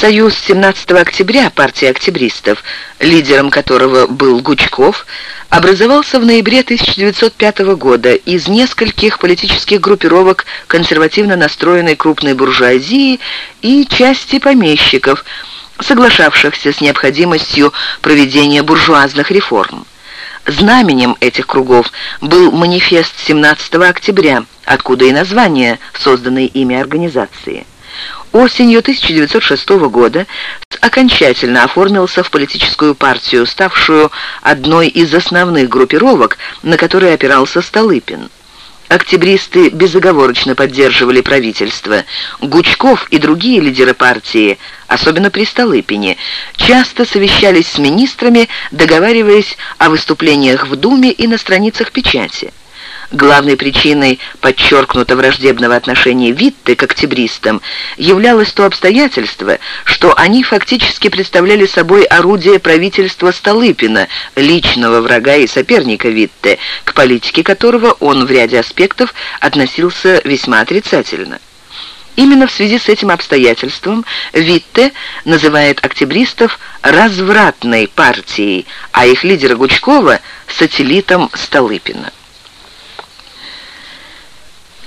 Союз 17 октября партии октябристов, лидером которого был Гучков, образовался в ноябре 1905 года из нескольких политических группировок консервативно настроенной крупной буржуазии и части помещиков, соглашавшихся с необходимостью проведения буржуазных реформ. Знаменем этих кругов был манифест 17 октября, откуда и название созданной ими организации. Осенью 1906 года окончательно оформился в политическую партию, ставшую одной из основных группировок, на которые опирался Столыпин. Октябристы безоговорочно поддерживали правительство. Гучков и другие лидеры партии, особенно при Столыпине, часто совещались с министрами, договариваясь о выступлениях в Думе и на страницах печати. Главной причиной подчеркнуто враждебного отношения Витте к октябристам являлось то обстоятельство, что они фактически представляли собой орудие правительства Столыпина, личного врага и соперника Витте, к политике которого он в ряде аспектов относился весьма отрицательно. Именно в связи с этим обстоятельством Витте называет октябристов «развратной партией», а их лидера Гучкова – сателлитом Столыпина.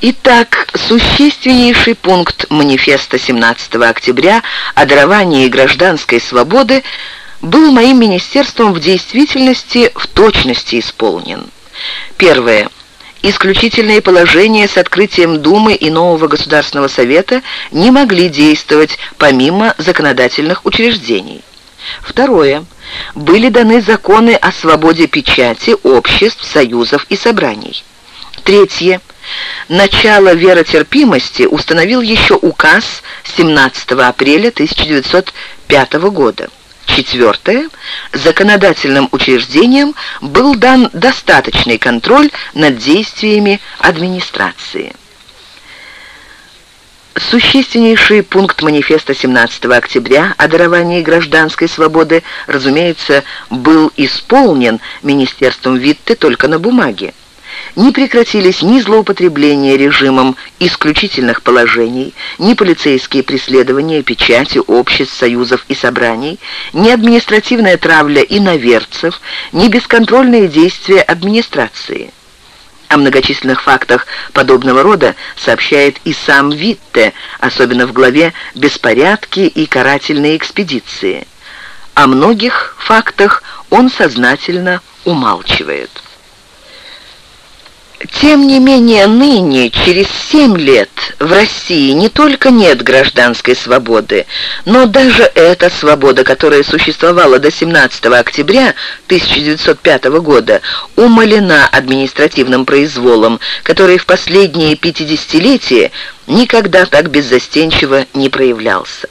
Итак, существеннейший пункт манифеста 17 октября о даровании гражданской свободы был моим министерством в действительности в точности исполнен. Первое. Исключительные положения с открытием Думы и нового Государственного Совета не могли действовать помимо законодательных учреждений. Второе. Были даны законы о свободе печати, обществ, союзов и собраний. Третье. Начало веротерпимости установил еще указ 17 апреля 1905 года. Четвертое. Законодательным учреждениям был дан достаточный контроль над действиями администрации. Существеннейший пункт манифеста 17 октября о даровании гражданской свободы, разумеется, был исполнен Министерством Витте только на бумаге не прекратились ни злоупотребления режимом исключительных положений, ни полицейские преследования печати, обществ, союзов и собраний, ни административная травля иноверцев, ни бесконтрольные действия администрации. О многочисленных фактах подобного рода сообщает и сам Витте, особенно в главе «Беспорядки и карательные экспедиции». О многих фактах он сознательно умалчивает. Тем не менее, ныне, через семь лет, в России не только нет гражданской свободы, но даже эта свобода, которая существовала до 17 октября 1905 года, умалена административным произволом, который в последние 50-летия никогда так беззастенчиво не проявлялся.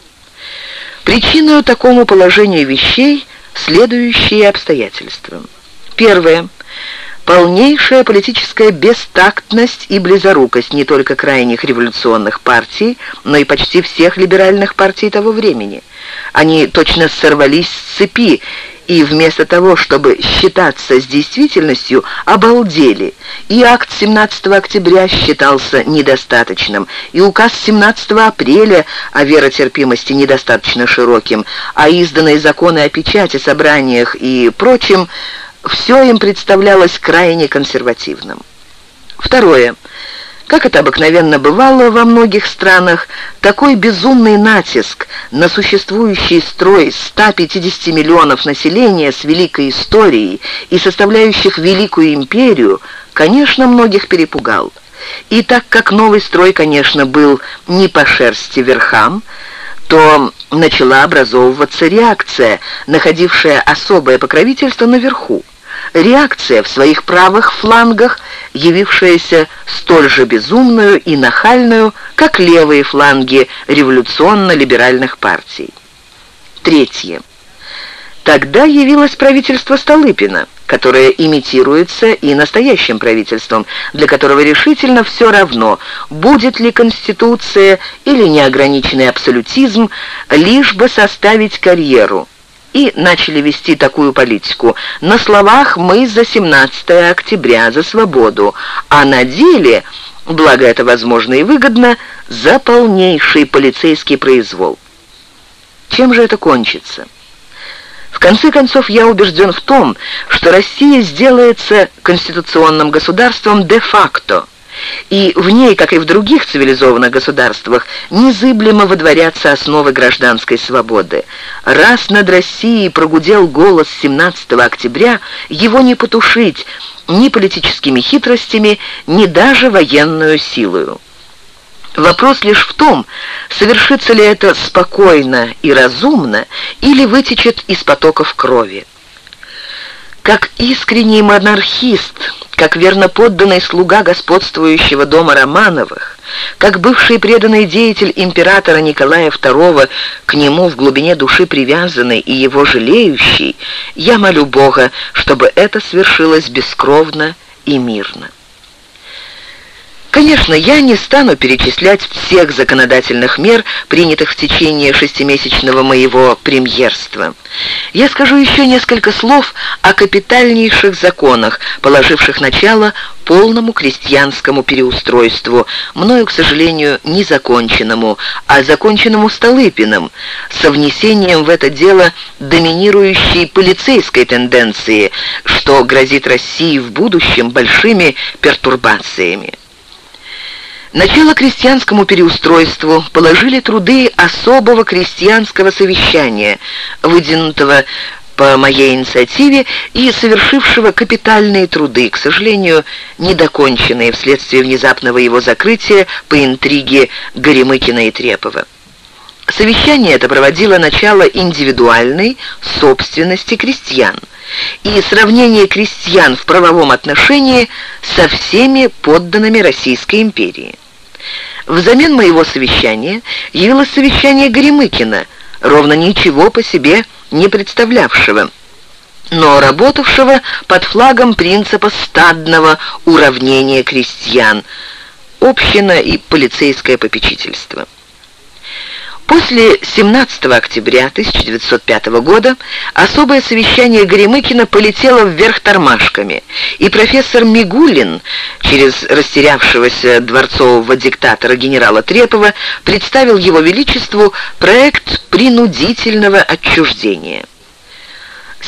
Причиной такому положению вещей следующие обстоятельства. Первое полнейшая политическая бестактность и близорукость не только крайних революционных партий, но и почти всех либеральных партий того времени. Они точно сорвались с цепи и вместо того, чтобы считаться с действительностью, обалдели. И акт 17 октября считался недостаточным, и указ 17 апреля о веротерпимости недостаточно широким, а изданные законы о печати, собраниях и прочем – все им представлялось крайне консервативным. Второе. Как это обыкновенно бывало во многих странах, такой безумный натиск на существующий строй 150 миллионов населения с великой историей и составляющих великую империю, конечно, многих перепугал. И так как новый строй, конечно, был не по шерсти верхам, то начала образовываться реакция, находившая особое покровительство наверху реакция в своих правых флангах, явившаяся столь же безумную и нахальную, как левые фланги революционно-либеральных партий. Третье. Тогда явилось правительство Столыпина, которое имитируется и настоящим правительством, для которого решительно все равно, будет ли Конституция или неограниченный абсолютизм, лишь бы составить карьеру – и начали вести такую политику. На словах мы за 17 октября, за свободу, а на деле, благо это возможно и выгодно, за полнейший полицейский произвол. Чем же это кончится? В конце концов, я убежден в том, что Россия сделается конституционным государством де-факто, и в ней, как и в других цивилизованных государствах, незыблемо водворятся основы гражданской свободы. Раз над Россией прогудел голос 17 октября, его не потушить ни политическими хитростями, ни даже военную силою. Вопрос лишь в том, совершится ли это спокойно и разумно или вытечет из потоков крови. Как искренний монархист, как верноподданный слуга господствующего дома Романовых, как бывший преданный деятель императора Николая II, к нему в глубине души привязанный и его жалеющий, я молю Бога, чтобы это свершилось бескровно и мирно. Конечно, я не стану перечислять всех законодательных мер, принятых в течение шестимесячного моего премьерства. Я скажу еще несколько слов о капитальнейших законах, положивших начало полному крестьянскому переустройству, мною, к сожалению, не законченному, а законченному Столыпиным, со внесением в это дело доминирующей полицейской тенденции, что грозит России в будущем большими пертурбациями. Начало крестьянскому переустройству положили труды особого крестьянского совещания, выдвинутого по моей инициативе и совершившего капитальные труды, к сожалению, недоконченные вследствие внезапного его закрытия по интриге Горемыкина и Трепова. Совещание это проводило начало индивидуальной собственности крестьян и сравнение крестьян в правовом отношении со всеми подданными Российской империи. Взамен моего совещания явилось совещание Горемыкина, ровно ничего по себе не представлявшего, но работавшего под флагом принципа стадного уравнения крестьян, община и полицейское попечительство. После 17 октября 1905 года особое совещание Горемыкина полетело вверх тормашками, и профессор Мигулин, через растерявшегося дворцового диктатора генерала Трепова, представил его величеству проект принудительного отчуждения.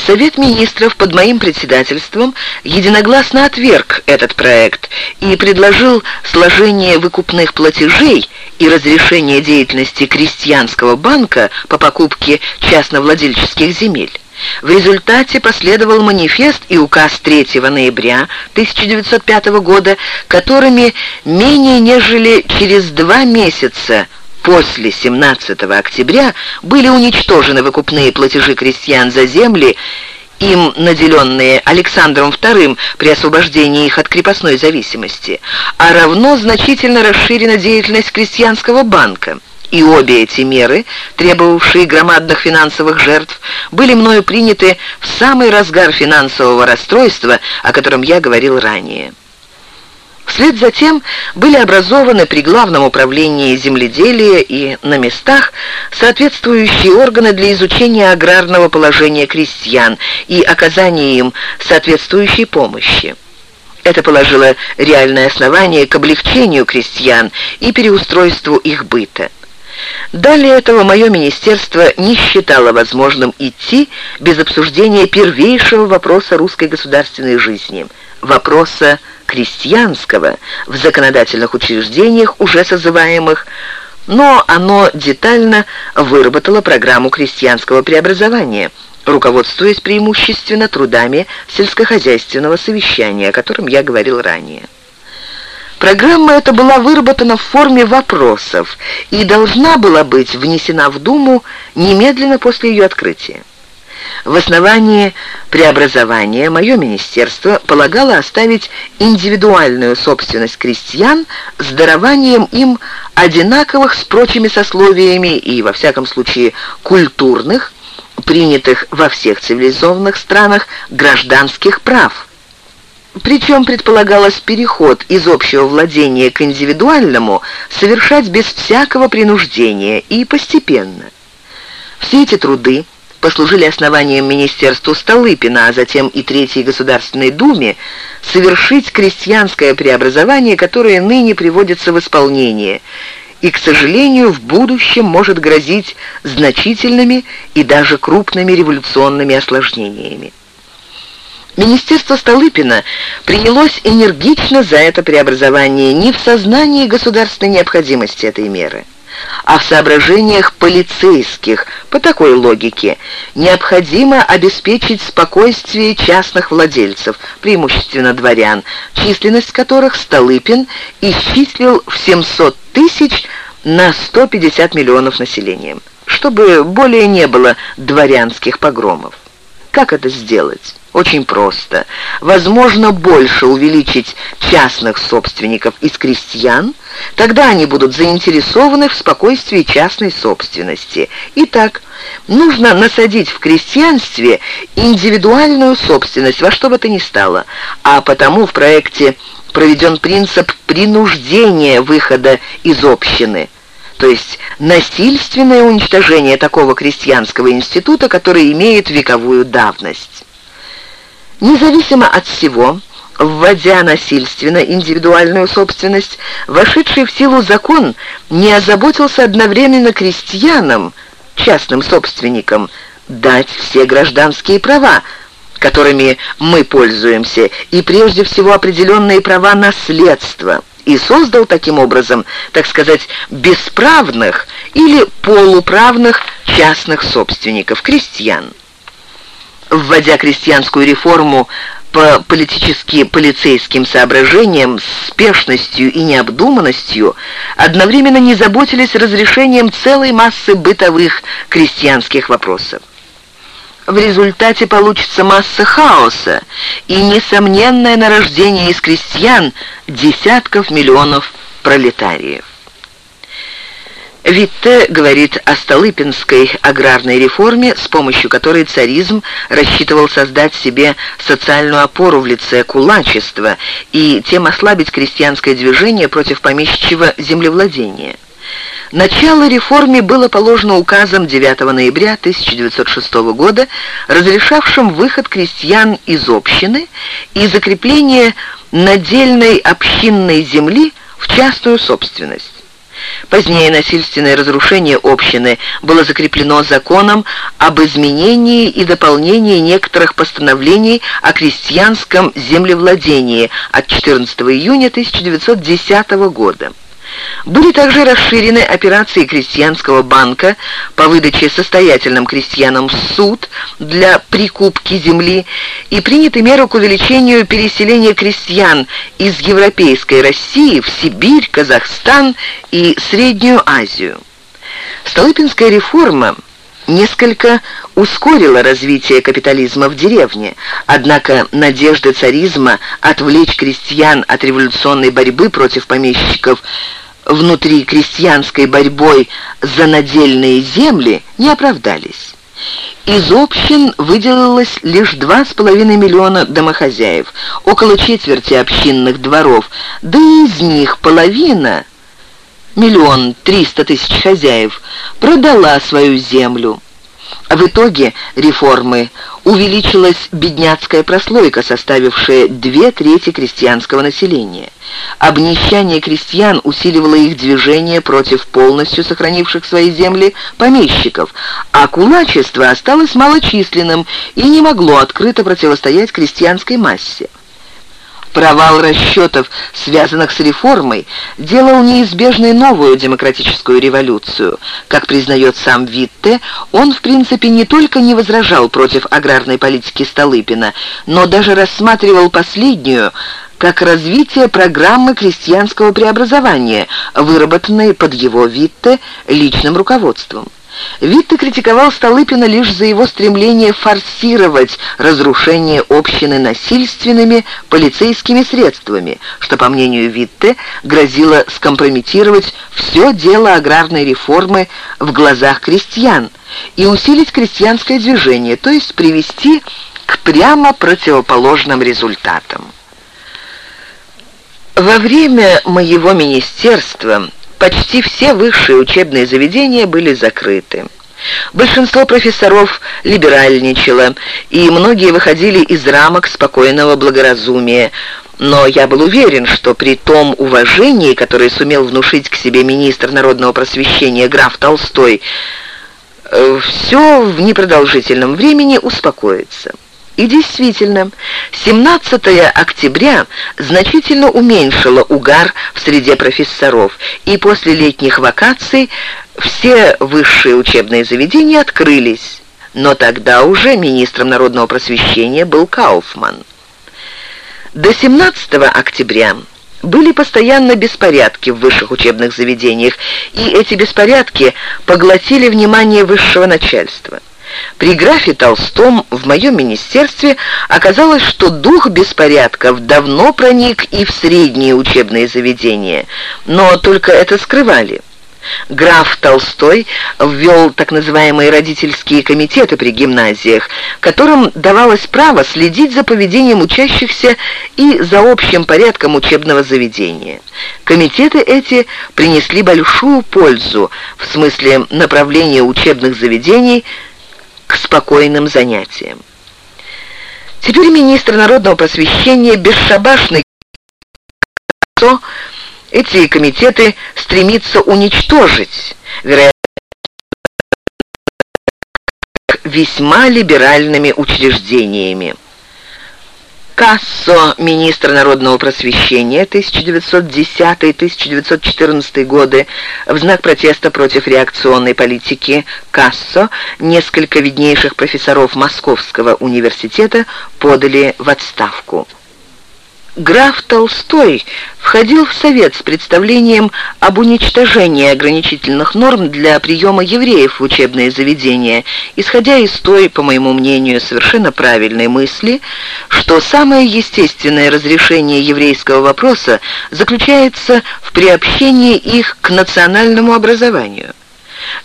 Совет министров под моим председательством единогласно отверг этот проект и предложил сложение выкупных платежей и разрешение деятельности крестьянского банка по покупке частновладельческих земель. В результате последовал манифест и указ 3 ноября 1905 года, которыми менее нежели через два месяца После 17 октября были уничтожены выкупные платежи крестьян за земли, им наделенные Александром II при освобождении их от крепостной зависимости, а равно значительно расширена деятельность крестьянского банка. И обе эти меры, требовавшие громадных финансовых жертв, были мною приняты в самый разгар финансового расстройства, о котором я говорил ранее. Вслед за тем были образованы при Главном управлении земледелия и на местах соответствующие органы для изучения аграрного положения крестьян и оказания им соответствующей помощи. Это положило реальное основание к облегчению крестьян и переустройству их быта. Далее этого мое министерство не считало возможным идти без обсуждения первейшего вопроса русской государственной жизни – вопроса крестьянского в законодательных учреждениях, уже созываемых, но оно детально выработало программу крестьянского преобразования, руководствуясь преимущественно трудами сельскохозяйственного совещания, о котором я говорил ранее. Программа эта была выработана в форме вопросов и должна была быть внесена в Думу немедленно после ее открытия. В основании преобразования мое министерство полагало оставить индивидуальную собственность крестьян с дарованием им одинаковых с прочими сословиями и, во всяком случае, культурных, принятых во всех цивилизованных странах гражданских прав. Причем предполагалось переход из общего владения к индивидуальному совершать без всякого принуждения и постепенно. Все эти труды послужили основанием Министерству Столыпина, а затем и Третьей Государственной Думе, совершить крестьянское преобразование, которое ныне приводится в исполнение, и, к сожалению, в будущем может грозить значительными и даже крупными революционными осложнениями. Министерство Столыпина принялось энергично за это преобразование не в сознании государственной необходимости этой меры, а в соображениях полицейских. По такой логике необходимо обеспечить спокойствие частных владельцев, преимущественно дворян, численность которых Столыпин исчислил в 700 тысяч на 150 миллионов населением, чтобы более не было дворянских погромов. Как это сделать? Очень просто. Возможно, больше увеличить частных собственников из крестьян, тогда они будут заинтересованы в спокойствии частной собственности. Итак, нужно насадить в крестьянстве индивидуальную собственность во что бы то ни стало, а потому в проекте проведен принцип принуждения выхода из общины – то есть насильственное уничтожение такого крестьянского института, который имеет вековую давность. Независимо от всего, вводя насильственно индивидуальную собственность, вошедший в силу закон не озаботился одновременно крестьянам, частным собственникам, дать все гражданские права, которыми мы пользуемся, и прежде всего определенные права наследства, и создал таким образом, так сказать, бесправных или полуправных частных собственников, крестьян вводя крестьянскую реформу по политически-полицейским соображениям, спешностью и необдуманностью, одновременно не заботились разрешением целой массы бытовых крестьянских вопросов. В результате получится масса хаоса и несомненное нарождение из крестьян десятков миллионов пролетариев. Витте говорит о Столыпинской аграрной реформе, с помощью которой царизм рассчитывал создать себе социальную опору в лице кулачества и тем ослабить крестьянское движение против помещичьего землевладения. Начало реформе было положено указом 9 ноября 1906 года, разрешавшим выход крестьян из общины и закрепление надельной общинной земли в частную собственность. Позднее насильственное разрушение общины было закреплено законом об изменении и дополнении некоторых постановлений о крестьянском землевладении от 14 июня 1910 года. Были также расширены операции крестьянского банка по выдаче состоятельным крестьянам суд для прикупки земли и приняты меры к увеличению переселения крестьян из Европейской России в Сибирь, Казахстан и Среднюю Азию. Столыпинская реформа несколько ускорила развитие капитализма в деревне, однако надежды царизма отвлечь крестьян от революционной борьбы против помещиков внутри крестьянской борьбой за надельные земли не оправдались. Из общин выделилось лишь 2,5 миллиона домохозяев, около четверти общинных дворов, да и из них половина, миллион триста тысяч хозяев, продала свою землю. В итоге реформы увеличилась бедняцкая прослойка, составившая две трети крестьянского населения. Обнищание крестьян усиливало их движение против полностью сохранивших свои земли помещиков, а кулачество осталось малочисленным и не могло открыто противостоять крестьянской массе. Провал расчетов, связанных с реформой, делал неизбежной новую демократическую революцию. Как признает сам Витте, он в принципе не только не возражал против аграрной политики Столыпина, но даже рассматривал последнюю как развитие программы крестьянского преобразования, выработанной под его Витте личным руководством. Витте критиковал Столыпина лишь за его стремление форсировать разрушение общины насильственными полицейскими средствами, что, по мнению Витте, грозило скомпрометировать все дело аграрной реформы в глазах крестьян и усилить крестьянское движение, то есть привести к прямо противоположным результатам. Во время моего министерства почти все высшие учебные заведения были закрыты. Большинство профессоров либеральничало, и многие выходили из рамок спокойного благоразумия, но я был уверен, что при том уважении, которое сумел внушить к себе министр народного просвещения граф Толстой, э, все в непродолжительном времени успокоится. И действительно, 17 октября значительно уменьшило угар в среде профессоров, и после летних вакаций все высшие учебные заведения открылись. Но тогда уже министром народного просвещения был Кауфман. До 17 октября были постоянно беспорядки в высших учебных заведениях, и эти беспорядки поглотили внимание высшего начальства. При графе Толстом в моем министерстве оказалось, что дух беспорядков давно проник и в средние учебные заведения, но только это скрывали. Граф Толстой ввел так называемые родительские комитеты при гимназиях, которым давалось право следить за поведением учащихся и за общим порядком учебного заведения. Комитеты эти принесли большую пользу в смысле направления учебных заведений спокойным занятиям. Теперь министр народного просвещения бесшабашный эти комитеты стремится уничтожить, вероятно, весьма либеральными учреждениями. Кассо, министр народного просвещения 1910-1914 годы, в знак протеста против реакционной политики Кассо несколько виднейших профессоров Московского университета подали в отставку. Граф Толстой входил в Совет с представлением об уничтожении ограничительных норм для приема евреев в учебные заведения, исходя из той, по моему мнению, совершенно правильной мысли, что самое естественное разрешение еврейского вопроса заключается в приобщении их к национальному образованию.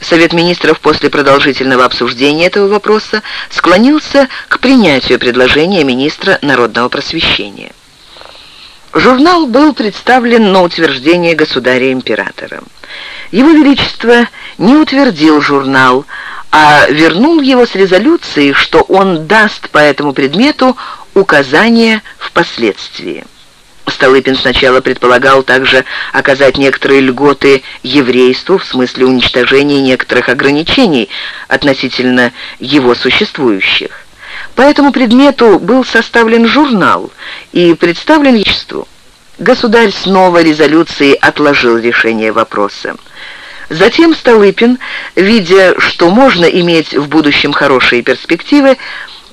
Совет министров после продолжительного обсуждения этого вопроса склонился к принятию предложения министра народного просвещения. Журнал был представлен на утверждение государя-императора. Его Величество не утвердил журнал, а вернул его с резолюцией, что он даст по этому предмету указания впоследствии. Столыпин сначала предполагал также оказать некоторые льготы еврейству в смысле уничтожения некоторых ограничений относительно его существующих. По этому предмету был составлен журнал и представлен Величеству. Государь снова резолюцией отложил решение вопроса. Затем Столыпин, видя, что можно иметь в будущем хорошие перспективы,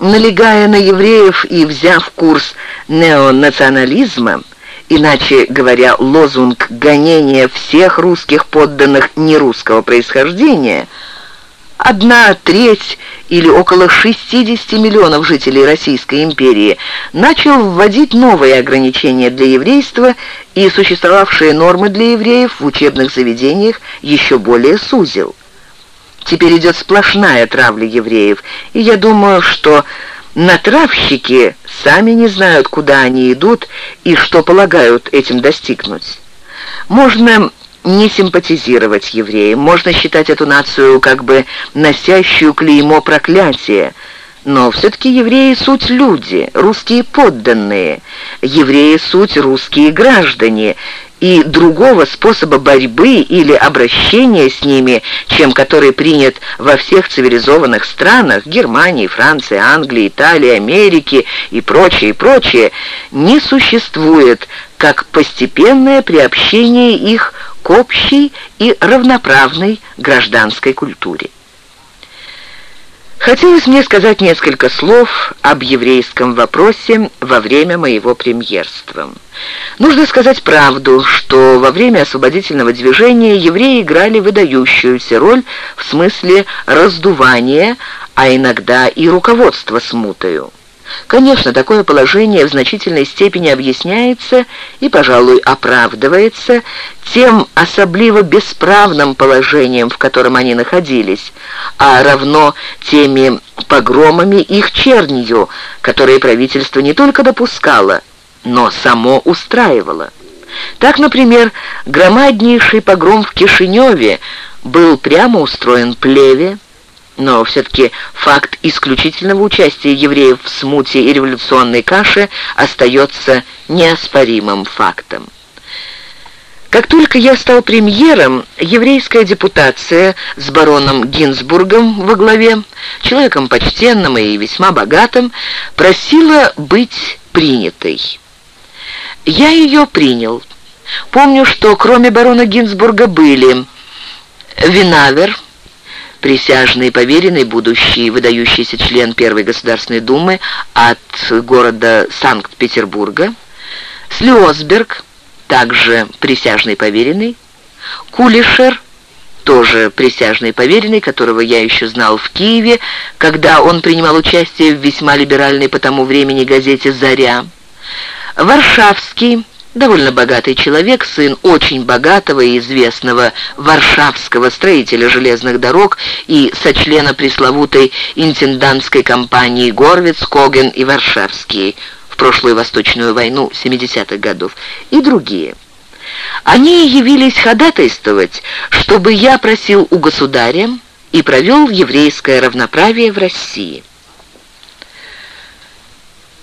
налегая на евреев и взяв курс неонационализма, иначе говоря, лозунг гонения всех русских подданных нерусского происхождения – одна треть или около 60 миллионов жителей Российской империи, начал вводить новые ограничения для еврейства и существовавшие нормы для евреев в учебных заведениях еще более сузил. Теперь идет сплошная травля евреев, и я думаю, что натравщики сами не знают, куда они идут и что полагают этим достигнуть. Можно не симпатизировать евреям. Можно считать эту нацию как бы носящую клеймо проклятия. Но все-таки евреи — суть люди, русские подданные. Евреи — суть русские граждане. И другого способа борьбы или обращения с ними, чем который принят во всех цивилизованных странах Германии, Франции, Англии, Италии, Америки и прочее, и прочее, не существует, как постепенное приобщение их к общей и равноправной гражданской культуре. Хотелось мне сказать несколько слов об еврейском вопросе во время моего премьерства. Нужно сказать правду, что во время освободительного движения евреи играли выдающуюся роль в смысле раздувания, а иногда и руководства смутою. Конечно, такое положение в значительной степени объясняется и, пожалуй, оправдывается тем особливо бесправным положением, в котором они находились, а равно теми погромами их чернью, которые правительство не только допускало, но само устраивало. Так, например, громаднейший погром в Кишиневе был прямо устроен плеве, Но все-таки факт исключительного участия евреев в смуте и революционной каше остается неоспоримым фактом. Как только я стал премьером, еврейская депутация с бароном Гинзбургом во главе, человеком почтенным и весьма богатым, просила быть принятой. Я ее принял. Помню, что кроме барона Гинзбурга были Винавер, присяжный поверенный, будущий выдающийся член Первой Государственной Думы от города Санкт-Петербурга, Слиосберг, также присяжный поверенный, Кулишер, тоже присяжный поверенный, которого я еще знал в Киеве, когда он принимал участие в весьма либеральной по тому времени газете «Заря», Варшавский, Довольно богатый человек, сын очень богатого и известного варшавского строителя железных дорог и сочлена пресловутой интендантской компании Горвиц, Коген и Варшавский в прошлую Восточную войну 70-х годов и другие. Они явились ходатайствовать, чтобы я просил у государя и провел еврейское равноправие в России.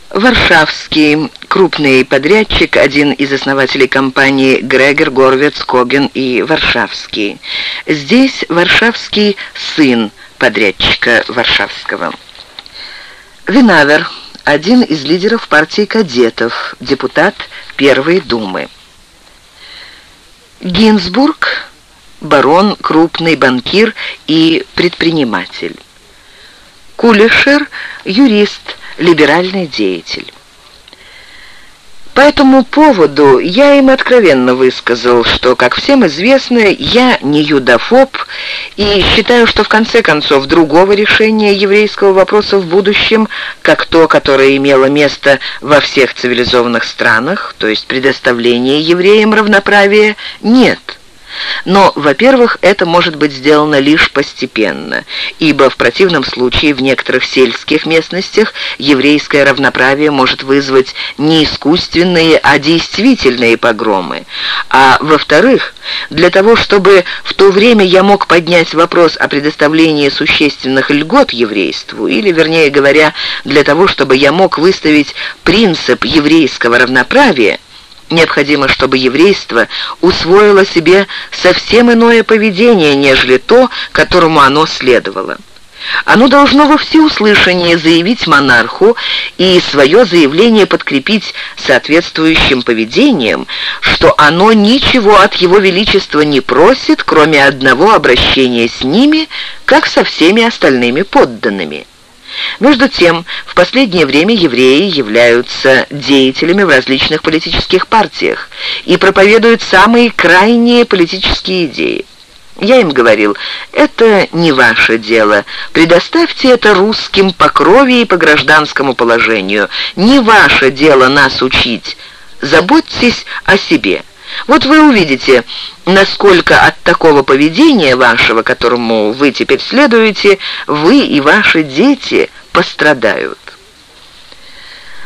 Варшавский, крупный подрядчик, один из основателей компании Грегор, Горвец, Коген и Варшавский. Здесь Варшавский сын подрядчика Варшавского. Винавер, один из лидеров партии кадетов, депутат Первой Думы. Гинзбург, барон, крупный банкир и предприниматель. Кулешер, юрист, либеральный деятель. По этому поводу я им откровенно высказал, что, как всем известно, я не юдофоб и считаю, что в конце концов другого решения еврейского вопроса в будущем, как то, которое имело место во всех цивилизованных странах, то есть предоставление евреям равноправия, нет. Но, во-первых, это может быть сделано лишь постепенно, ибо в противном случае в некоторых сельских местностях еврейское равноправие может вызвать не искусственные, а действительные погромы. А во-вторых, для того, чтобы в то время я мог поднять вопрос о предоставлении существенных льгот еврейству, или, вернее говоря, для того, чтобы я мог выставить принцип еврейского равноправия, Необходимо, чтобы еврейство усвоило себе совсем иное поведение, нежели то, которому оно следовало. Оно должно во всеуслышание заявить монарху и свое заявление подкрепить соответствующим поведением, что оно ничего от его величества не просит, кроме одного обращения с ними, как со всеми остальными подданными. Между тем, в последнее время евреи являются деятелями в различных политических партиях и проповедуют самые крайние политические идеи. Я им говорил, это не ваше дело, предоставьте это русским по крови и по гражданскому положению. Не ваше дело нас учить, заботьтесь о себе. Вот вы увидите, насколько от такого поведения вашего, которому вы теперь следуете, вы и ваши дети пострадают.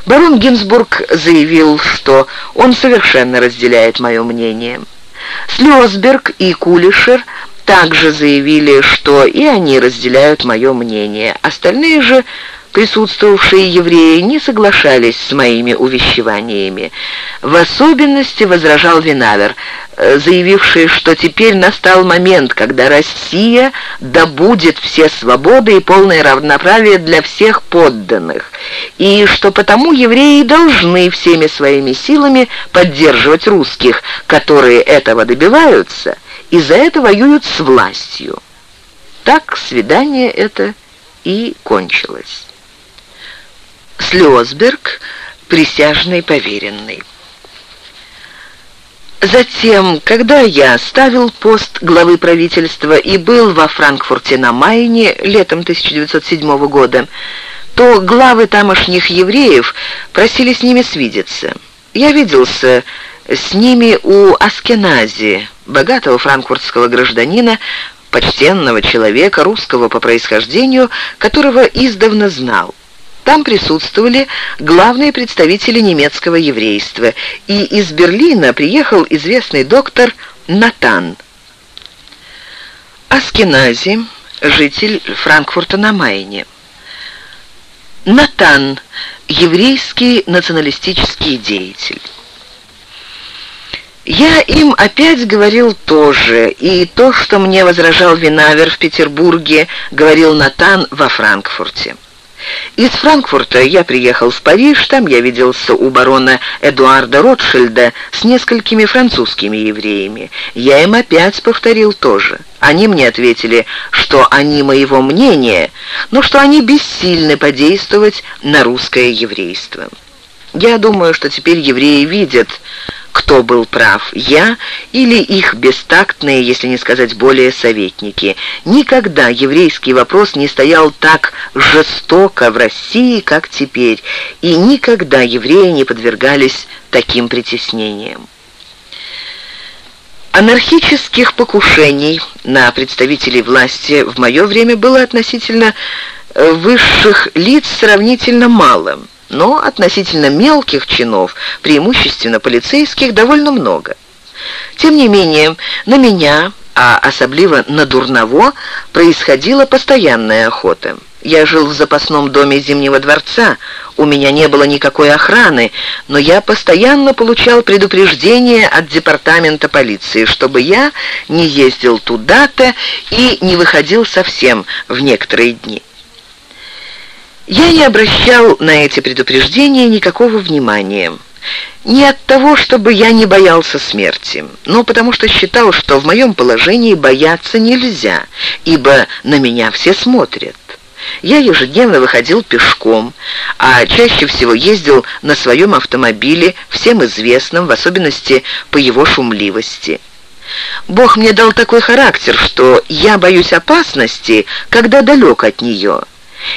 Барон Гинзбург заявил, что он совершенно разделяет мое мнение. Слёсберг и Кулишер также заявили, что и они разделяют мое мнение. Остальные же присутствовавшие евреи не соглашались с моими увещеваниями. В особенности возражал Винавер, э, заявивший, что теперь настал момент, когда Россия добудет все свободы и полное равноправие для всех подданных, и что потому евреи должны всеми своими силами поддерживать русских, которые этого добиваются, и за это воюют с властью. Так свидание это и кончилось. Слёсберг, присяжный поверенный. Затем, когда я ставил пост главы правительства и был во Франкфурте на Майне летом 1907 года, то главы тамошних евреев просили с ними свидеться. Я виделся с ними у Аскенази, богатого франкфуртского гражданина, почтенного человека, русского по происхождению, которого издавна знал. Там присутствовали главные представители немецкого еврейства, и из Берлина приехал известный доктор Натан. Аскенази, житель Франкфурта на Майне. Натан, еврейский националистический деятель. Я им опять говорил то же, и то, что мне возражал Винавер в Петербурге, говорил Натан во Франкфурте. Из Франкфурта я приехал в Париж, там я виделся у барона Эдуарда Ротшильда с несколькими французскими евреями. Я им опять повторил то же. Они мне ответили, что они моего мнения, но что они бессильны подействовать на русское еврейство. Я думаю, что теперь евреи видят, кто был прав, я или их бестактные, если не сказать более, советники. Никогда еврейский вопрос не стоял так жестоко в России, как теперь, и никогда евреи не подвергались таким притеснениям. Анархических покушений на представителей власти в мое время было относительно э, высших лиц сравнительно мало – но относительно мелких чинов, преимущественно полицейских, довольно много. Тем не менее, на меня, а особливо на Дурново, происходила постоянная охота. Я жил в запасном доме Зимнего дворца, у меня не было никакой охраны, но я постоянно получал предупреждение от департамента полиции, чтобы я не ездил туда-то и не выходил совсем в некоторые дни. Я не обращал на эти предупреждения никакого внимания. Не от того, чтобы я не боялся смерти, но потому что считал, что в моем положении бояться нельзя, ибо на меня все смотрят. Я ежедневно выходил пешком, а чаще всего ездил на своем автомобиле, всем известном, в особенности по его шумливости. Бог мне дал такой характер, что я боюсь опасности, когда далек от нее»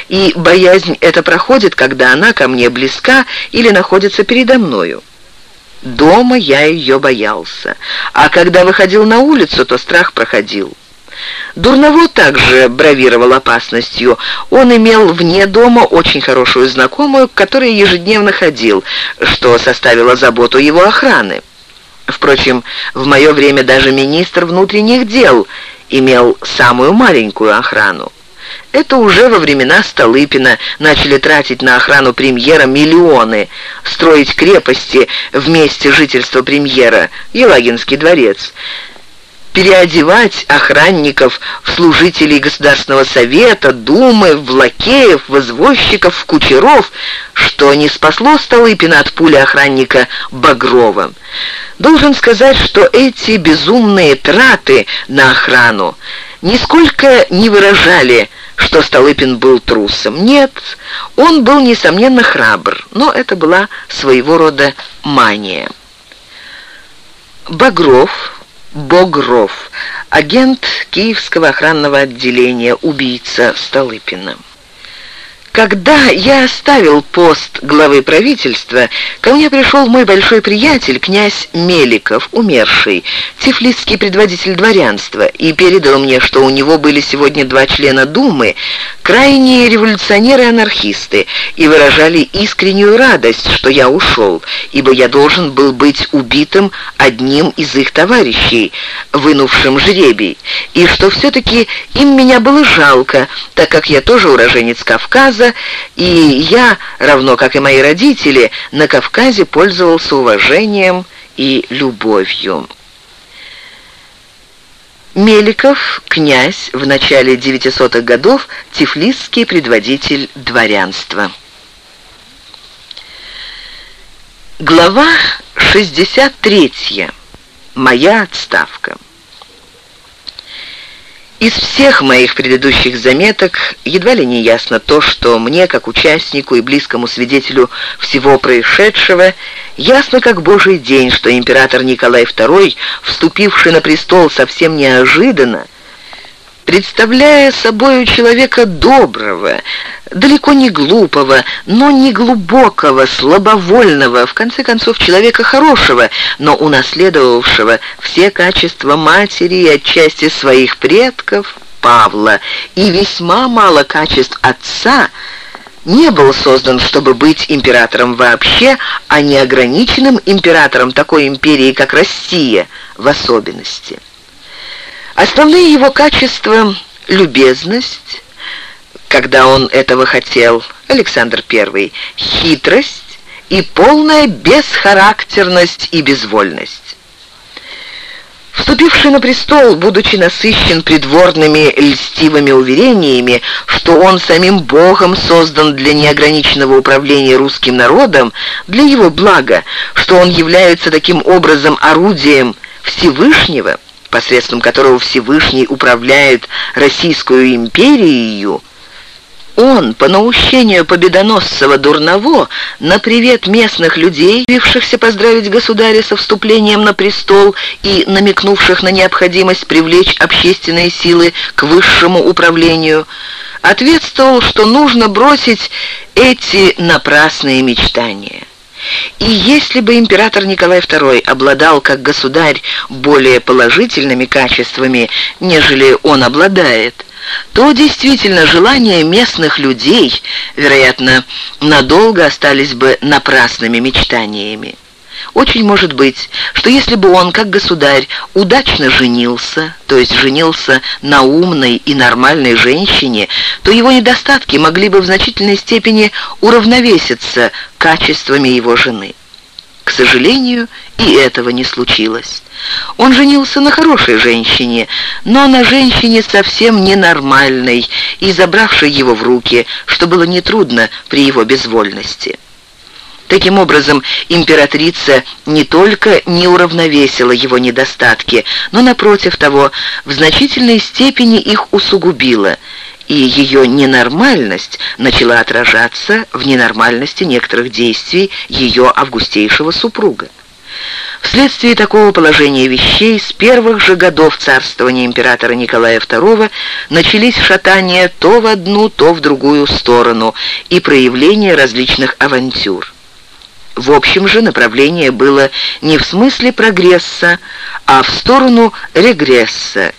и боязнь эта проходит, когда она ко мне близка или находится передо мною. Дома я ее боялся, а когда выходил на улицу, то страх проходил. Дурново также бравировал опасностью. Он имел вне дома очень хорошую знакомую, к которой ежедневно ходил, что составило заботу его охраны. Впрочем, в мое время даже министр внутренних дел имел самую маленькую охрану. Это уже во времена Столыпина. Начали тратить на охрану премьера миллионы, строить крепости в месте жительства премьера, Елагинский дворец, переодевать охранников в служителей Государственного совета, думы, в лакеев, в извозчиков, в кучеров, что не спасло Столыпина от пули охранника Багрова. Должен сказать, что эти безумные траты на охрану нисколько не выражали что Столыпин был трусом. Нет, он был, несомненно, храбр, но это была своего рода мания. Багров, Богров, агент Киевского охранного отделения, убийца Столыпина. Когда я оставил пост главы правительства, ко мне пришел мой большой приятель, князь Меликов, умерший, тифлисский предводитель дворянства, и передал мне, что у него были сегодня два члена Думы, крайние революционеры-анархисты, и выражали искреннюю радость, что я ушел, ибо я должен был быть убитым одним из их товарищей, вынувшим жребий, и что все-таки им меня было жалко, так как я тоже уроженец Кавказа, Кавказа, и я, равно как и мои родители, на Кавказе пользовался уважением и любовью. Меликов, князь, в начале 900-х годов, тифлисский предводитель дворянства. Глава 63. Моя отставка. Из всех моих предыдущих заметок едва ли не ясно то, что мне, как участнику и близкому свидетелю всего происшедшего, ясно как божий день, что император Николай II, вступивший на престол совсем неожиданно, представляя собою человека доброго, далеко не глупого, но не глубокого, слабовольного, в конце концов, человека хорошего, но унаследовавшего все качества матери и отчасти своих предков, Павла, и весьма мало качеств отца, не был создан, чтобы быть императором вообще, а не ограниченным императором такой империи, как Россия, в особенности. Основные его качества любезность, когда он этого хотел, Александр I, хитрость и полная бесхарактерность и безвольность. Вступивший на престол, будучи насыщен придворными льстивыми уверениями, что он самим Богом создан для неограниченного управления русским народом, для его блага, что он является таким образом орудием Всевышнего, посредством которого Всевышний управляет Российскую империей, он, по наущению победоносцева Дурново, на привет местных людей, явившихся поздравить государя со вступлением на престол и намекнувших на необходимость привлечь общественные силы к высшему управлению, ответствовал, что нужно бросить эти напрасные мечтания. И если бы император Николай II обладал как государь более положительными качествами, нежели он обладает, то действительно желания местных людей, вероятно, надолго остались бы напрасными мечтаниями. Очень может быть, что если бы он, как государь, удачно женился, то есть женился на умной и нормальной женщине, то его недостатки могли бы в значительной степени уравновеситься качествами его жены. К сожалению, и этого не случилось. Он женился на хорошей женщине, но на женщине совсем ненормальной и забравшей его в руки, что было нетрудно при его безвольности. Таким образом, императрица не только не уравновесила его недостатки, но, напротив того, в значительной степени их усугубила – и ее ненормальность начала отражаться в ненормальности некоторых действий ее августейшего супруга. Вследствие такого положения вещей с первых же годов царствования императора Николая II начались шатания то в одну, то в другую сторону и проявление различных авантюр. В общем же направление было не в смысле прогресса, а в сторону регресса,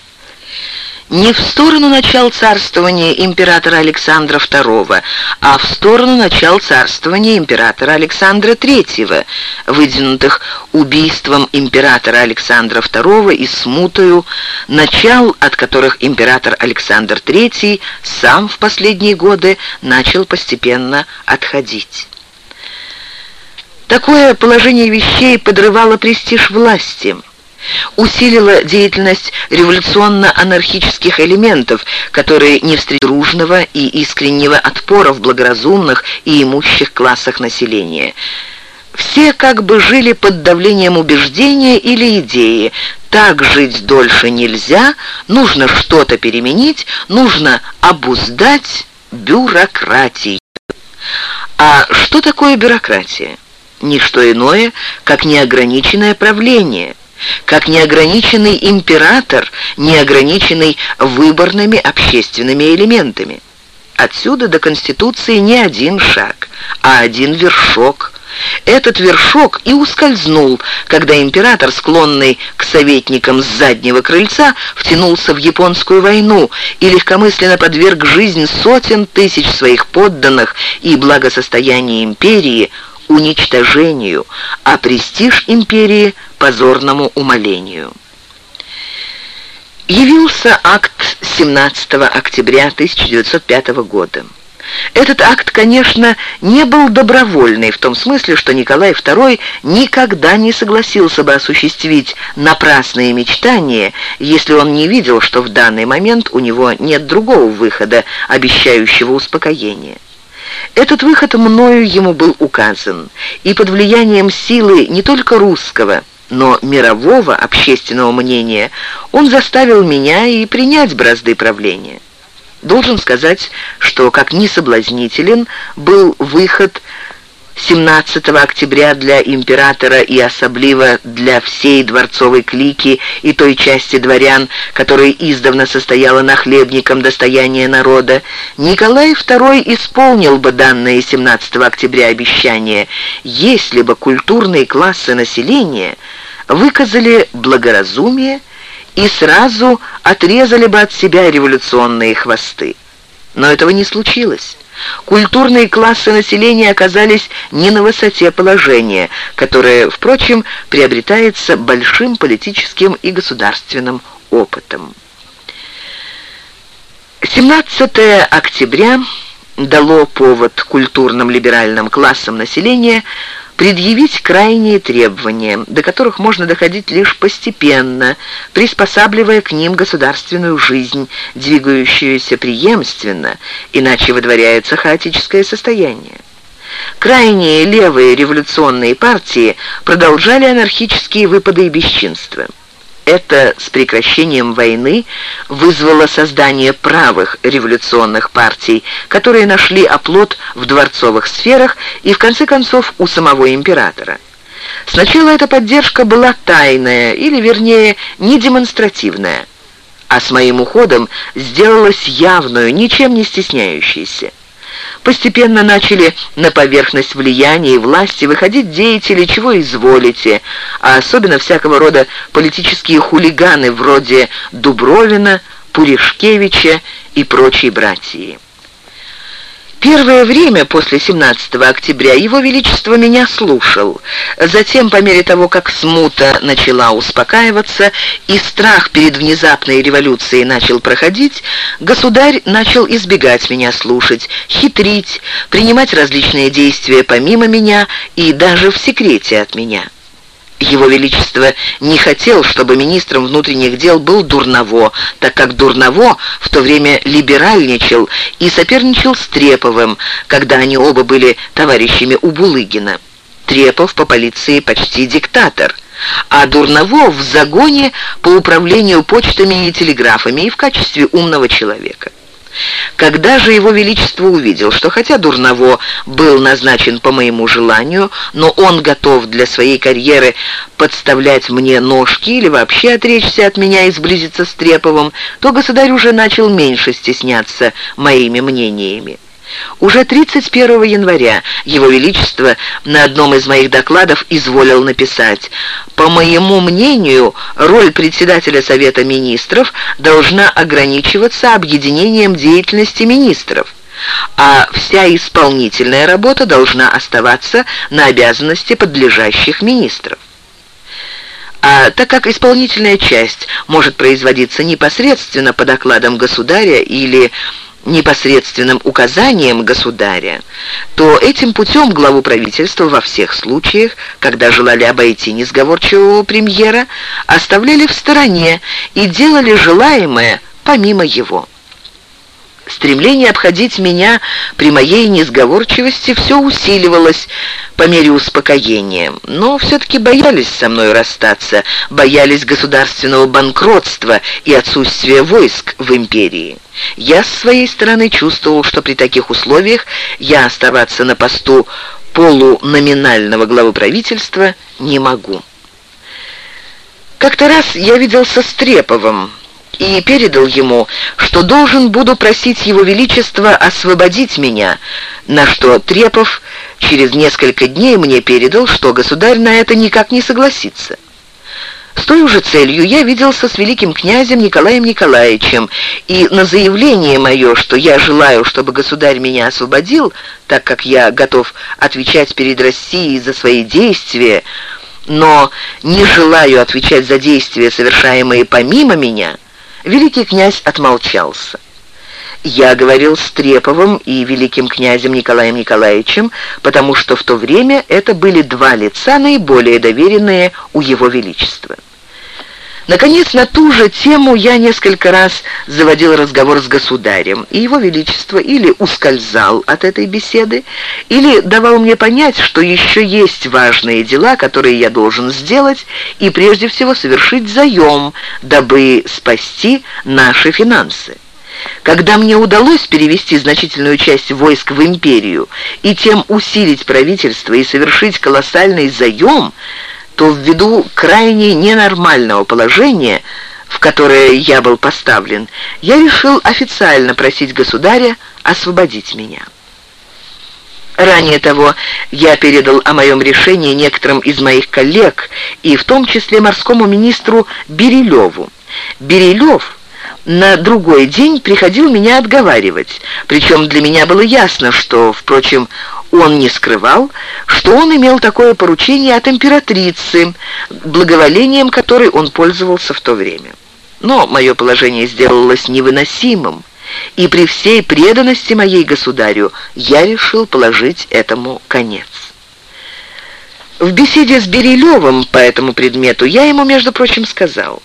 не в сторону начал царствования императора Александра II, а в сторону начал царствования императора Александра III, выдвинутых убийством императора Александра II и смутою, начал от которых император Александр III сам в последние годы начал постепенно отходить. Такое положение вещей подрывало престиж власти – усилила деятельность революционно-анархических элементов, которые не встретили дружного и искреннего отпора в благоразумных и имущих классах населения. Все как бы жили под давлением убеждения или идеи. Так жить дольше нельзя, нужно что-то переменить, нужно обуздать бюрократию. А что такое бюрократия? Ничто иное, как неограниченное правление – как неограниченный император, неограниченный выборными общественными элементами. Отсюда до Конституции не один шаг, а один вершок. Этот вершок и ускользнул, когда император, склонный к советникам с заднего крыльца, втянулся в японскую войну и легкомысленно подверг жизнь сотен тысяч своих подданных и благосостояние империи уничтожению, а престиж империи – позорному умолению. Явился акт 17 октября 1905 года. Этот акт, конечно, не был добровольный, в том смысле, что Николай II никогда не согласился бы осуществить напрасные мечтания, если он не видел, что в данный момент у него нет другого выхода, обещающего успокоение. Этот выход мною ему был указан, и под влиянием силы не только русского, но мирового общественного мнения он заставил меня и принять бразды правления. Должен сказать, что как несоблазнителен был выход 17 октября для императора и особливо для всей дворцовой клики и той части дворян, которая издавна состояла нахлебником достояния народа, Николай II исполнил бы данное 17 октября обещание, если бы культурные классы населения выказали благоразумие и сразу отрезали бы от себя революционные хвосты. Но этого не случилось. Культурные классы населения оказались не на высоте положения, которое, впрочем, приобретается большим политическим и государственным опытом. 17 октября дало повод культурным либеральным классам населения предъявить крайние требования, до которых можно доходить лишь постепенно, приспосабливая к ним государственную жизнь, двигающуюся преемственно, иначе выдворяется хаотическое состояние. Крайние левые революционные партии продолжали анархические выпады и бесчинства. Это с прекращением войны вызвало создание правых революционных партий, которые нашли оплот в дворцовых сферах и, в конце концов, у самого императора. Сначала эта поддержка была тайная, или, вернее, не демонстративная, а с моим уходом сделалась явную, ничем не стесняющейся. Постепенно начали на поверхность влияния и власти выходить деятели, чего изволите, а особенно всякого рода политические хулиганы вроде Дубровина, Пуришкевича и прочей братьи. Первое время после 17 октября Его Величество меня слушал. Затем, по мере того, как смута начала успокаиваться и страх перед внезапной революцией начал проходить, государь начал избегать меня слушать, хитрить, принимать различные действия помимо меня и даже в секрете от меня. Его Величество не хотел, чтобы министром внутренних дел был Дурново, так как Дурново в то время либеральничал и соперничал с Треповым, когда они оба были товарищами у Булыгина. Трепов по полиции почти диктатор, а Дурново в загоне по управлению почтами и телеграфами и в качестве умного человека. Когда же его величество увидел, что хотя Дурново был назначен по моему желанию, но он готов для своей карьеры подставлять мне ножки или вообще отречься от меня и сблизиться с Треповым, то государь уже начал меньше стесняться моими мнениями. Уже 31 января Его Величество на одном из моих докладов изволил написать «По моему мнению, роль председателя Совета Министров должна ограничиваться объединением деятельности министров» а вся исполнительная работа должна оставаться на обязанности подлежащих министров. А так как исполнительная часть может производиться непосредственно по докладам государя или непосредственным указанием государя, то этим путем главу правительства во всех случаях, когда желали обойти несговорчивого премьера, оставляли в стороне и делали желаемое помимо его. Стремление обходить меня при моей несговорчивости все усиливалось по мере успокоения, но все-таки боялись со мной расстаться, боялись государственного банкротства и отсутствия войск в империи. Я с своей стороны чувствовал, что при таких условиях я оставаться на посту полуноминального главы правительства не могу. Как-то раз я виделся с Треповым, и передал ему, что должен буду просить его величество освободить меня, на что Трепов через несколько дней мне передал, что государь на это никак не согласится. С той же целью я виделся с великим князем Николаем Николаевичем, и на заявление мое, что я желаю, чтобы государь меня освободил, так как я готов отвечать перед Россией за свои действия, но не желаю отвечать за действия, совершаемые помимо меня, Великий князь отмолчался. Я говорил с Треповым и великим князем Николаем Николаевичем, потому что в то время это были два лица, наиболее доверенные у его величества. Наконец, на ту же тему я несколько раз заводил разговор с государем, и его величество или ускользал от этой беседы, или давал мне понять, что еще есть важные дела, которые я должен сделать, и прежде всего совершить заем, дабы спасти наши финансы. Когда мне удалось перевести значительную часть войск в империю и тем усилить правительство и совершить колоссальный заем, то ввиду крайне ненормального положения, в которое я был поставлен, я решил официально просить государя освободить меня. Ранее того я передал о моем решении некоторым из моих коллег, и в том числе морскому министру Берилеву. Берилев на другой день приходил меня отговаривать, причем для меня было ясно, что, впрочем, он не скрывал, что он имел такое поручение от императрицы, благоволением которой он пользовался в то время. Но мое положение сделалось невыносимым, и при всей преданности моей государю я решил положить этому конец. В беседе с Берилевым по этому предмету я ему, между прочим, сказал,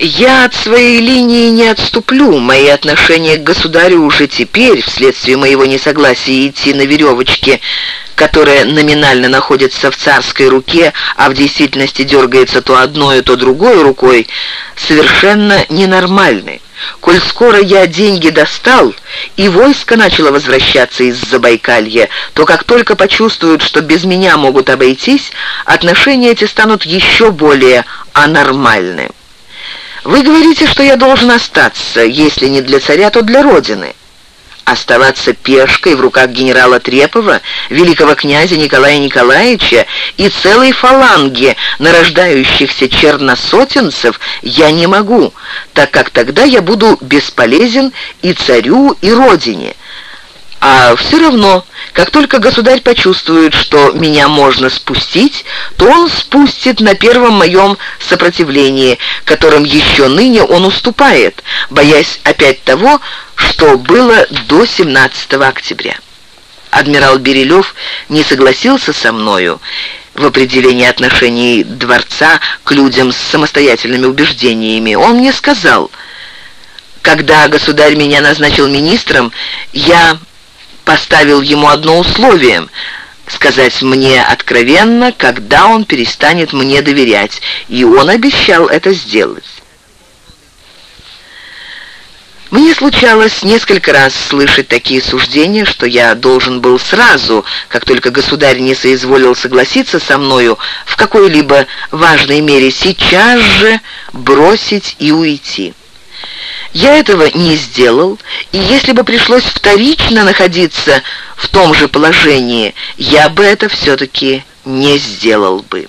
«Я от своей линии не отступлю, мои отношения к государю уже теперь, вследствие моего несогласия идти на веревочке, которая номинально находится в царской руке, а в действительности дергается то одной, то другой рукой, совершенно ненормальны. Коль скоро я деньги достал, и войско начало возвращаться из Забайкалья, то как только почувствуют, что без меня могут обойтись, отношения эти станут еще более анормальны. Вы говорите, что я должен остаться, если не для царя, то для Родины оставаться пешкой в руках генерала Трепова, великого князя Николая Николаевича и целой фаланги нарождающихся черносотенцев я не могу, так как тогда я буду бесполезен и царю, и родине. А все равно, как только государь почувствует, что меня можно спустить, то он спустит на первом моем сопротивлении, которым еще ныне он уступает, боясь опять того, что было до 17 октября. Адмирал Берилев не согласился со мною в определении отношений дворца к людям с самостоятельными убеждениями. Он мне сказал, когда государь меня назначил министром, я поставил ему одно условие — сказать мне откровенно, когда он перестанет мне доверять, и он обещал это сделать. Мне случалось несколько раз слышать такие суждения, что я должен был сразу, как только государь не соизволил согласиться со мною в какой-либо важной мере, сейчас же бросить и уйти. Я этого не сделал, и если бы пришлось вторично находиться в том же положении, я бы это все-таки не сделал бы.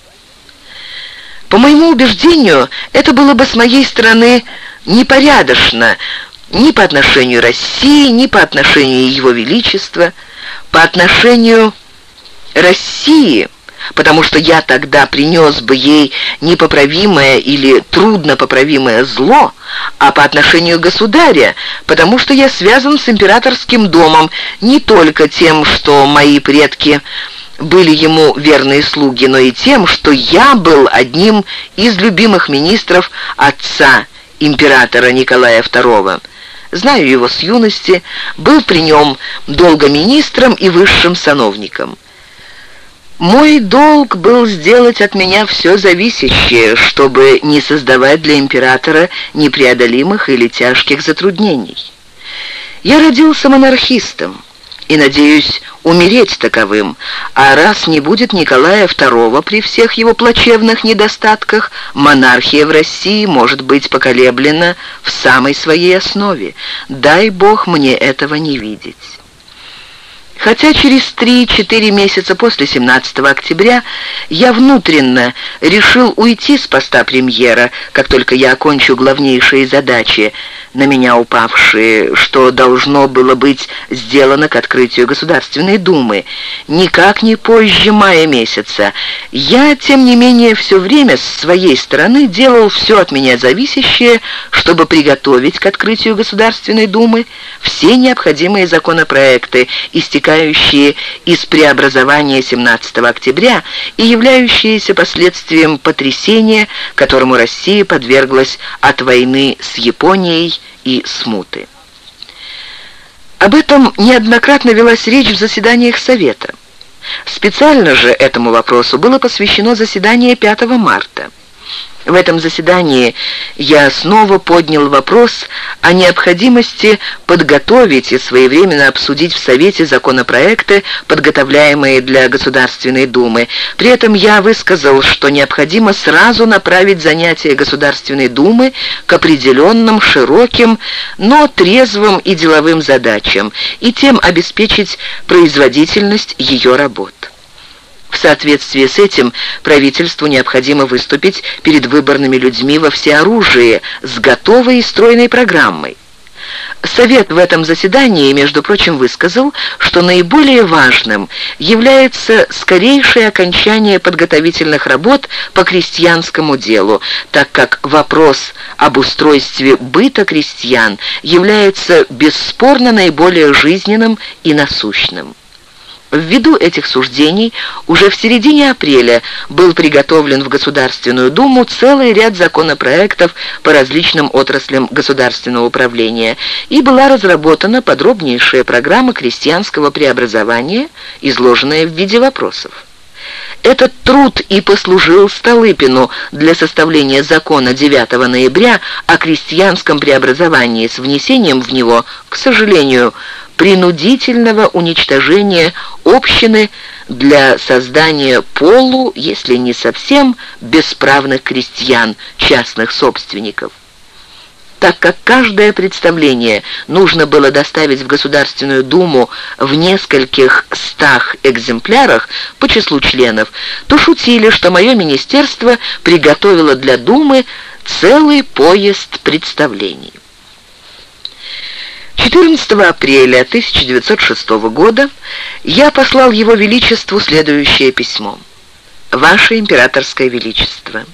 По моему убеждению, это было бы с моей стороны непорядочно ни по отношению России, ни по отношению Его Величества, по отношению России – потому что я тогда принес бы ей непоправимое или труднопоправимое зло, а по отношению государя, потому что я связан с императорским домом не только тем, что мои предки были ему верные слуги, но и тем, что я был одним из любимых министров отца императора Николая II. Знаю его с юности, был при нем долго министром и высшим сановником. Мой долг был сделать от меня все зависящее, чтобы не создавать для императора непреодолимых или тяжких затруднений. Я родился монархистом и надеюсь умереть таковым, а раз не будет Николая II при всех его плачевных недостатках, монархия в России может быть поколеблена в самой своей основе. Дай Бог мне этого не видеть». Хотя через 3-4 месяца после 17 октября я внутренно решил уйти с поста премьера, как только я окончу главнейшие задачи, на меня упавшие, что должно было быть сделано к открытию Государственной Думы, никак не позже мая месяца. Я, тем не менее, все время с своей стороны делал все от меня зависящее, чтобы приготовить к открытию Государственной Думы все необходимые законопроекты, истекающие из преобразования 17 октября и являющиеся последствием потрясения, которому Россия подверглась от войны с Японией и смуты. Об этом неоднократно велась речь в заседаниях Совета. Специально же этому вопросу было посвящено заседание 5 марта. В этом заседании я снова поднял вопрос о необходимости подготовить и своевременно обсудить в Совете законопроекты, подготовляемые для Государственной Думы. При этом я высказал, что необходимо сразу направить занятия Государственной Думы к определенным широким, но трезвым и деловым задачам, и тем обеспечить производительность ее работ. В соответствии с этим правительству необходимо выступить перед выборными людьми во всеоружии с готовой и стройной программой. Совет в этом заседании, между прочим, высказал, что наиболее важным является скорейшее окончание подготовительных работ по крестьянскому делу, так как вопрос об устройстве быта крестьян является бесспорно наиболее жизненным и насущным. Ввиду этих суждений уже в середине апреля был приготовлен в Государственную Думу целый ряд законопроектов по различным отраслям государственного управления и была разработана подробнейшая программа крестьянского преобразования, изложенная в виде вопросов. Этот труд и послужил Столыпину для составления закона 9 ноября о крестьянском преобразовании с внесением в него, к сожалению, принудительного уничтожения общины для создания полу, если не совсем бесправных крестьян, частных собственников. Так как каждое представление нужно было доставить в Государственную Думу в нескольких стах экземплярах по числу членов, то шутили, что мое министерство приготовило для Думы целый поезд представлений. 14 апреля 1906 года я послал Его Величеству следующее письмо. «Ваше Императорское Величество,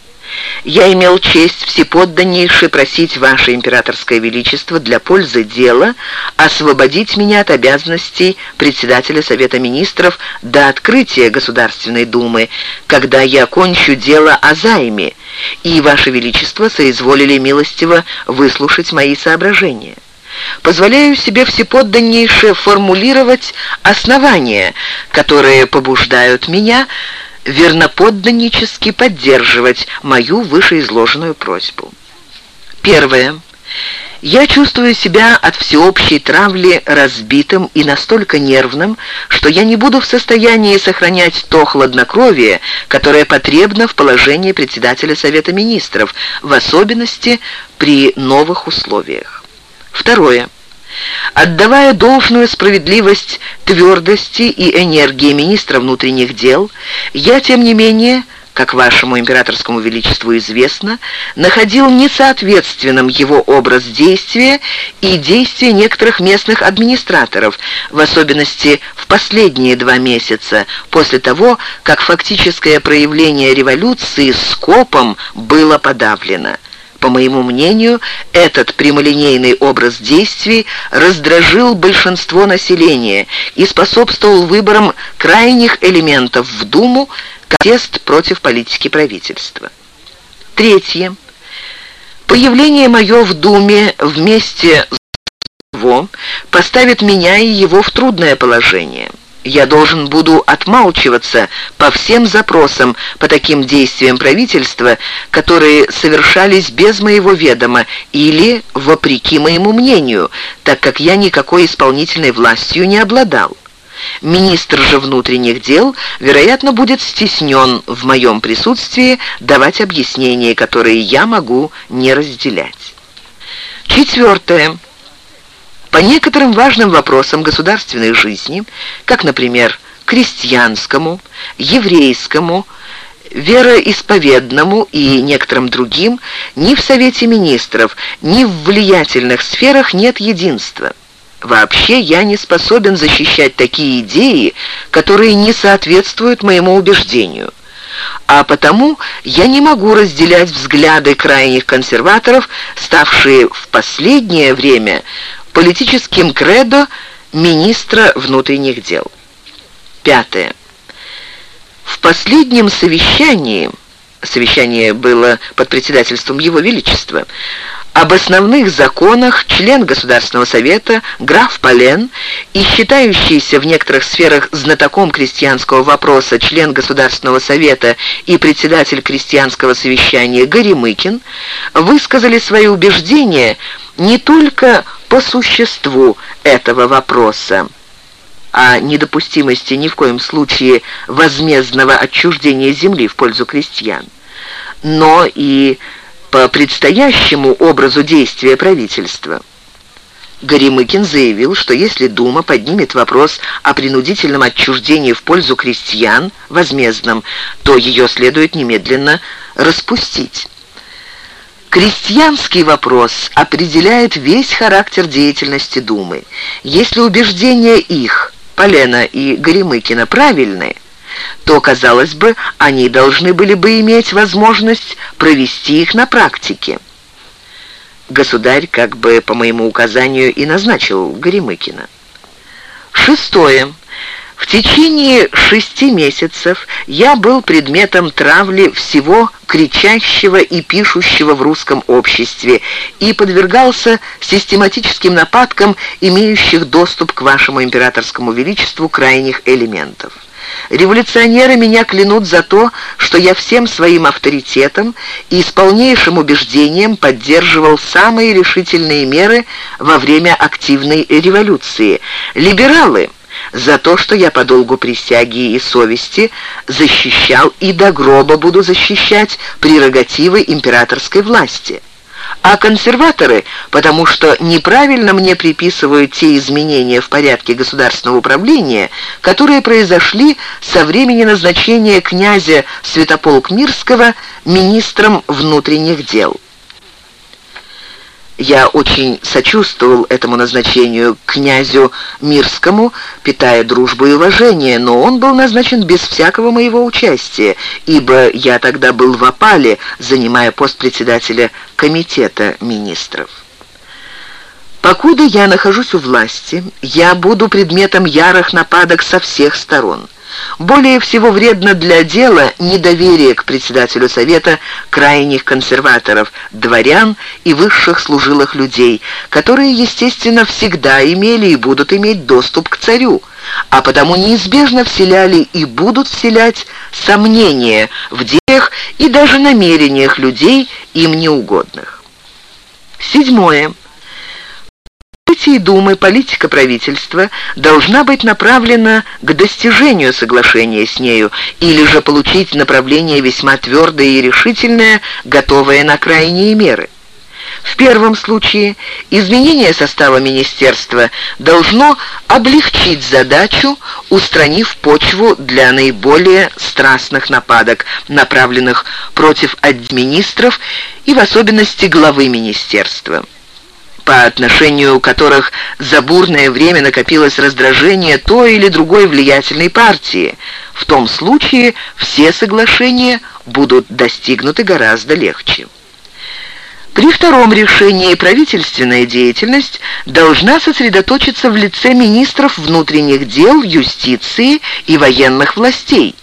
я имел честь всеподданнейше просить Ваше Императорское Величество для пользы дела освободить меня от обязанностей председателя Совета Министров до открытия Государственной Думы, когда я окончу дело о займе, и Ваше Величество соизволили милостиво выслушать мои соображения позволяю себе всеподданнейше формулировать основания, которые побуждают меня верноподданнически поддерживать мою вышеизложенную просьбу. Первое. Я чувствую себя от всеобщей травли разбитым и настолько нервным, что я не буду в состоянии сохранять то хладнокровие, которое потребно в положении председателя Совета Министров, в особенности при новых условиях. Второе. Отдавая должную справедливость твердости и энергии министра внутренних дел, я, тем не менее, как вашему императорскому величеству известно, находил несоответственным его образ действия и действия некоторых местных администраторов, в особенности в последние два месяца, после того, как фактическое проявление революции скопом было подавлено. По моему мнению, этот прямолинейный образ действий раздражил большинство населения и способствовал выборам крайних элементов в Думу тест против политики правительства. Третье. Появление мое в Думе вместе с его поставит меня и его в трудное положение я должен буду отмалчиваться по всем запросам по таким действиям правительства, которые совершались без моего ведома или вопреки моему мнению, так как я никакой исполнительной властью не обладал. Министр же внутренних дел, вероятно, будет стеснен в моем присутствии давать объяснения, которые я могу не разделять. Четвертое. По некоторым важным вопросам государственной жизни, как, например, крестьянскому, еврейскому, вероисповедному и некоторым другим, ни в Совете Министров, ни в влиятельных сферах нет единства. Вообще я не способен защищать такие идеи, которые не соответствуют моему убеждению. А потому я не могу разделять взгляды крайних консерваторов, ставшие в последнее время политическим кредо министра внутренних дел. Пятое. В последнем совещании, совещание было под председательством Его Величества, об основных законах член Государственного совета граф Полен и считающийся в некоторых сферах знатоком крестьянского вопроса член Государственного совета и председатель крестьянского совещания Горемыкин высказали свои убеждения не только по существу этого вопроса, о недопустимости ни в коем случае возмездного отчуждения земли в пользу крестьян, но и по предстоящему образу действия правительства. Горемыкин заявил, что если Дума поднимет вопрос о принудительном отчуждении в пользу крестьян, возмездном, то ее следует немедленно распустить. Крестьянский вопрос определяет весь характер деятельности Думы. Если убеждения их, Полена и Горемыкина, правильны, то, казалось бы, они должны были бы иметь возможность провести их на практике. Государь, как бы по моему указанию, и назначил Горемыкина. Шестое. В течение шести месяцев я был предметом травли всего кричащего и пишущего в русском обществе и подвергался систематическим нападкам имеющих доступ к вашему императорскому величеству крайних элементов. Революционеры меня клянут за то, что я всем своим авторитетом и с полнейшим убеждением поддерживал самые решительные меры во время активной революции. Либералы за то, что я по долгу присяги и совести защищал и до гроба буду защищать прерогативы императорской власти а консерваторы, потому что неправильно мне приписывают те изменения в порядке государственного управления, которые произошли со времени назначения князя Святополк Мирского министром внутренних дел. Я очень сочувствовал этому назначению князю Мирскому, питая дружбу и уважение, но он был назначен без всякого моего участия, ибо я тогда был в опале, занимая пост председателя комитета министров. Покуда я нахожусь у власти, я буду предметом ярых нападок со всех сторон. Более всего вредно для дела недоверие к председателю Совета крайних консерваторов, дворян и высших служилых людей, которые, естественно, всегда имели и будут иметь доступ к царю, а потому неизбежно вселяли и будут вселять сомнения в делах и даже намерениях людей, им неугодных. Седьмое. Партии Думы политика правительства должна быть направлена к достижению соглашения с нею или же получить направление весьма твердое и решительное, готовое на крайние меры. В первом случае изменение состава министерства должно облегчить задачу, устранив почву для наиболее страстных нападок, направленных против администров и в особенности главы министерства по отношению которых за бурное время накопилось раздражение той или другой влиятельной партии. В том случае все соглашения будут достигнуты гораздо легче. При втором решении правительственная деятельность должна сосредоточиться в лице министров внутренних дел, юстиции и военных властей.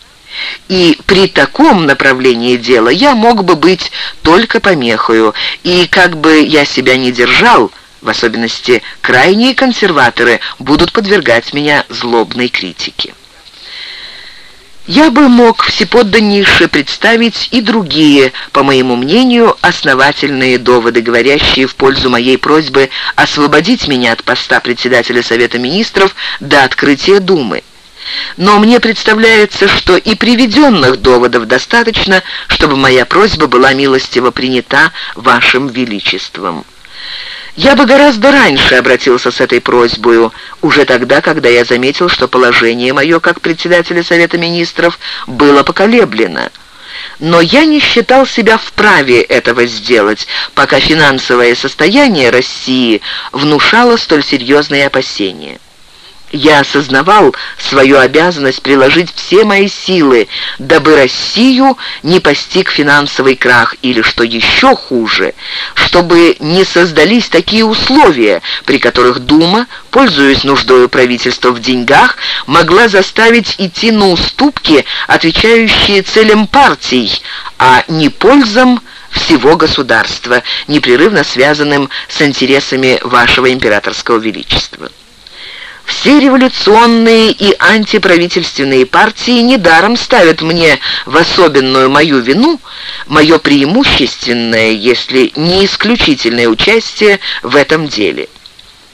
И при таком направлении дела я мог бы быть только помехою, и как бы я себя ни держал, в особенности крайние консерваторы будут подвергать меня злобной критике. Я бы мог всеподданнейше представить и другие, по моему мнению, основательные доводы, говорящие в пользу моей просьбы освободить меня от поста председателя Совета Министров до открытия Думы. Но мне представляется, что и приведенных доводов достаточно, чтобы моя просьба была милостиво принята вашим величеством. Я бы гораздо раньше обратился с этой просьбой, уже тогда, когда я заметил, что положение мое как председателя Совета Министров было поколеблено. Но я не считал себя вправе этого сделать, пока финансовое состояние России внушало столь серьезные опасения. Я осознавал свою обязанность приложить все мои силы, дабы Россию не постиг финансовый крах или, что еще хуже, чтобы не создались такие условия, при которых Дума, пользуясь нуждою правительства в деньгах, могла заставить идти на уступки, отвечающие целям партий, а не пользам всего государства, непрерывно связанным с интересами вашего императорского величества. Все революционные и антиправительственные партии недаром ставят мне в особенную мою вину мое преимущественное, если не исключительное участие в этом деле.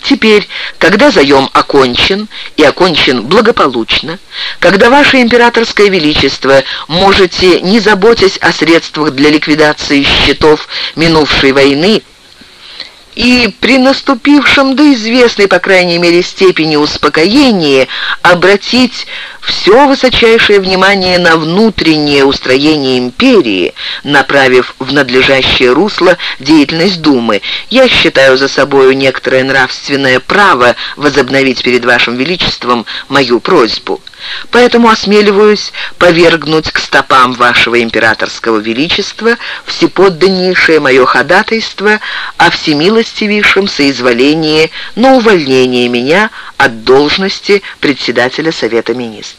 Теперь, когда заем окончен, и окончен благополучно, когда Ваше Императорское Величество можете, не заботясь о средствах для ликвидации счетов минувшей войны, и при наступившем до известной, по крайней мере, степени успокоения обратить все высочайшее внимание на внутреннее устроение империи, направив в надлежащее русло деятельность Думы. Я считаю за собою некоторое нравственное право возобновить перед Вашим Величеством мою просьбу. Поэтому осмеливаюсь повергнуть к стопам вашего императорского величества всеподданнейшее мое ходатайство о всемилостивейшем соизволении на увольнение меня от должности председателя Совета Министров.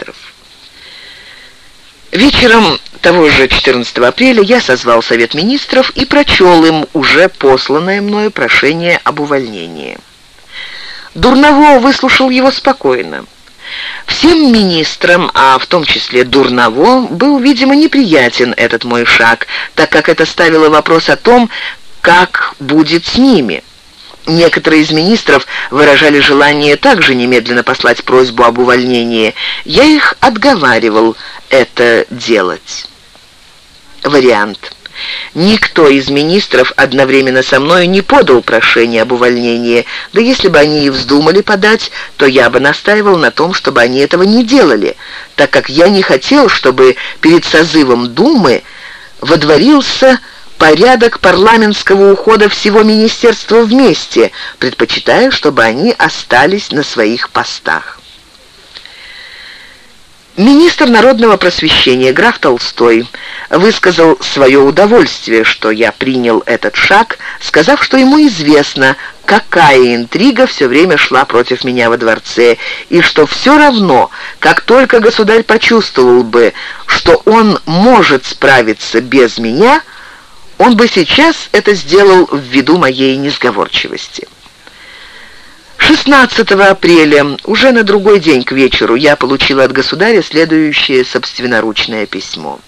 Вечером того же 14 апреля я созвал Совет Министров и прочел им уже посланное мною прошение об увольнении. Дурново выслушал его спокойно. Всем министрам, а в том числе Дурново, был, видимо, неприятен этот мой шаг, так как это ставило вопрос о том, как будет с ними. Некоторые из министров выражали желание также немедленно послать просьбу об увольнении. Я их отговаривал это делать. Вариант. Никто из министров одновременно со мной не подал прошение об увольнении, да если бы они и вздумали подать, то я бы настаивал на том, чтобы они этого не делали, так как я не хотел, чтобы перед созывом Думы водворился порядок парламентского ухода всего министерства вместе, предпочитая, чтобы они остались на своих постах. Министр народного просвещения граф Толстой высказал свое удовольствие, что я принял этот шаг, сказав, что ему известно, какая интрига все время шла против меня во дворце, и что все равно, как только государь почувствовал бы, что он может справиться без меня, он бы сейчас это сделал ввиду моей несговорчивости. 16 апреля, уже на другой день к вечеру, я получила от государя следующее собственноручное письмо.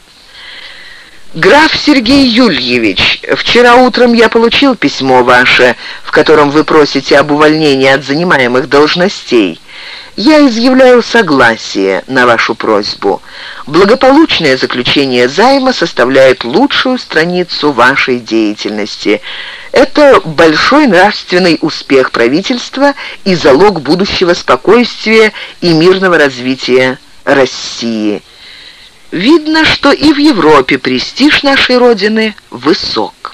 «Граф Сергей Юльевич, вчера утром я получил письмо ваше, в котором вы просите об увольнении от занимаемых должностей. Я изъявляю согласие на вашу просьбу. Благополучное заключение займа составляет лучшую страницу вашей деятельности. Это большой нравственный успех правительства и залог будущего спокойствия и мирного развития России. Видно, что и в Европе престиж нашей Родины высок.